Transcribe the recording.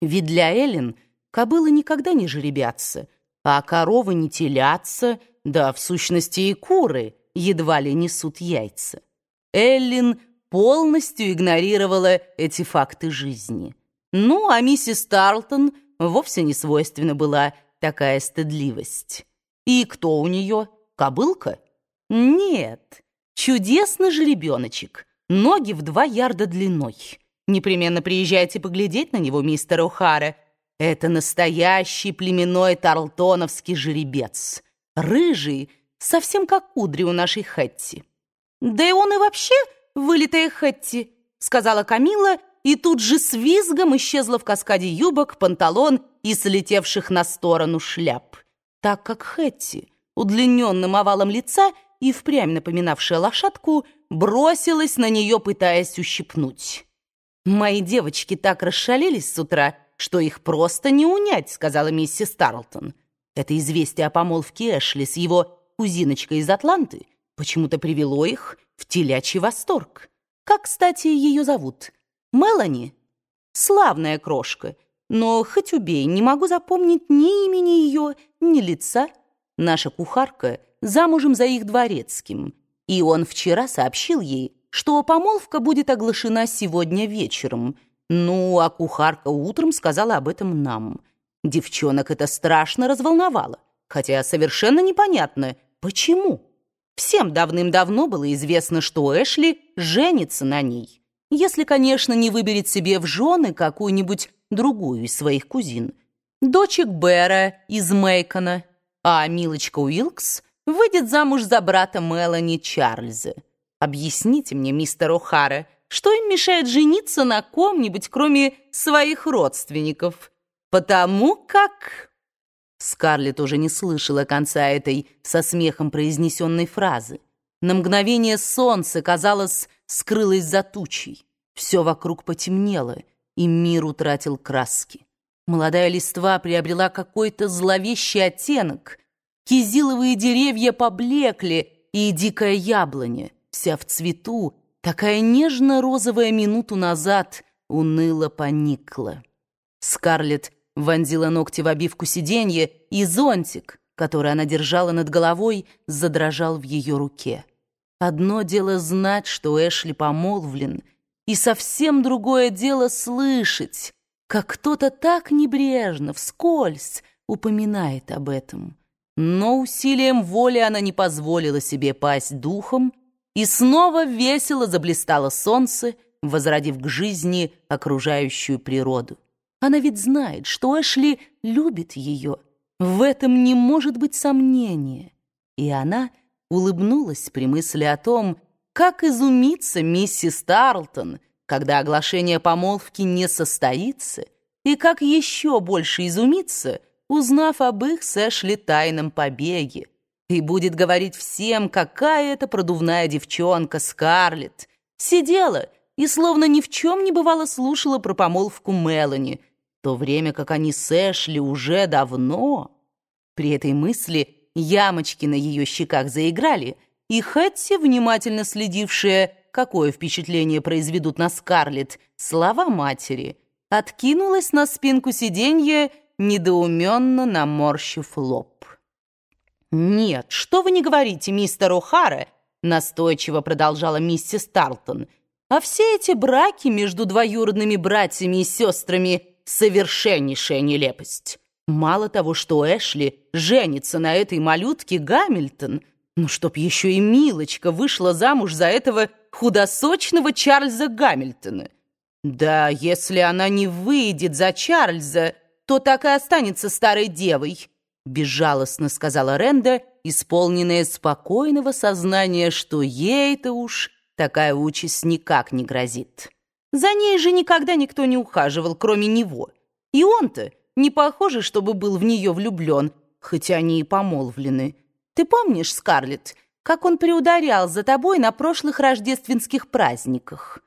Ведь для Эллен кобылы никогда не жеребятся, а коровы не телятся, да в сущности и куры едва ли несут яйца. Эллин полностью игнорировала эти факты жизни. Ну, а миссис Тарлтон вовсе не свойственна была такая стыдливость. И кто у нее? Кобылка? Нет, чудесный же ребеночек, ноги в два ярда длиной. Непременно приезжайте поглядеть на него, мистер О'Хара. Это настоящий племенной тарлтоновский жеребец. Рыжий, совсем как кудри у нашей Хэтти. Да и он и вообще вылитая Хэтти, сказала Камила, и тут же с визгом исчезла в каскаде юбок, панталон и слетевших на сторону шляп. Так как Хэтти, удлиненным овалом лица и впрямь напоминавшая лошадку, бросилась на нее, пытаясь ущипнуть. «Мои девочки так расшалились с утра, что их просто не унять», — сказала миссис Тарлтон. Это известие о помолвке Эшли с его кузиночкой из Атланты почему-то привело их в телячий восторг. Как, кстати, ее зовут? Мелани? Славная крошка, но хоть убей, не могу запомнить ни имени ее, ни лица. Наша кухарка замужем за их дворецким, и он вчера сообщил ей, что помолвка будет оглашена сегодня вечером. Ну, а кухарка утром сказала об этом нам. Девчонок это страшно разволновало, хотя совершенно непонятно, почему. Всем давным-давно было известно, что Эшли женится на ней, если, конечно, не выберет себе в жены какую-нибудь другую из своих кузин. Дочек Бэра из Мейкона, а Милочка Уилкс выйдет замуж за брата Мелани Чарльза. Объясните мне, мистер О'Хара, что им мешает жениться на ком-нибудь, кроме своих родственников? Потому как...» Скарлетт уже не слышала конца этой со смехом произнесенной фразы. На мгновение солнце, казалось, скрылось за тучей. Все вокруг потемнело, и мир утратил краски. Молодая листва приобрела какой-то зловещий оттенок. Кизиловые деревья поблекли, и дикая яблоня — вся в цвету, такая нежно-розовая минуту назад уныло поникла. Скарлетт вонзила ногти в обивку сиденья, и зонтик, который она держала над головой, задрожал в ее руке. Одно дело знать, что Эшли помолвлен, и совсем другое дело слышать, как кто-то так небрежно, вскользь упоминает об этом. Но усилием воли она не позволила себе пасть духом и снова весело заблистало солнце, возродив к жизни окружающую природу. Она ведь знает, что Эшли любит ее. В этом не может быть сомнения. И она улыбнулась при мысли о том, как изумится миссис Тарлтон, когда оглашение помолвки не состоится, и как еще больше изумиться, узнав об их с Эшли тайном побеге, и будет говорить всем, какая это продувная девчонка Скарлетт. Сидела и словно ни в чем не бывало слушала про помолвку Мелани, в то время как они с Эшли уже давно. При этой мысли ямочки на ее щеках заиграли, и Хэтти, внимательно следившая, какое впечатление произведут на Скарлетт слова матери, откинулась на спинку сиденья, недоуменно наморщив лоб. «Нет, что вы не говорите, мистер О'Хара?» настойчиво продолжала миссис Тарлтон. «А все эти браки между двоюродными братьями и сестрами — совершеннейшая нелепость. Мало того, что Эшли женится на этой малютке Гамильтон, ну чтоб еще и Милочка вышла замуж за этого худосочного Чарльза Гамильтона. Да если она не выйдет за Чарльза, то так и останется старой девой» безжалостно сказала Ренда, исполненная спокойного сознания, что ей-то уж такая участь никак не грозит. За ней же никогда никто не ухаживал, кроме него. И он-то не похоже, чтобы был в нее влюблен, хотя они и помолвлены. Ты помнишь, Скарлетт, как он приударял за тобой на прошлых рождественских праздниках?»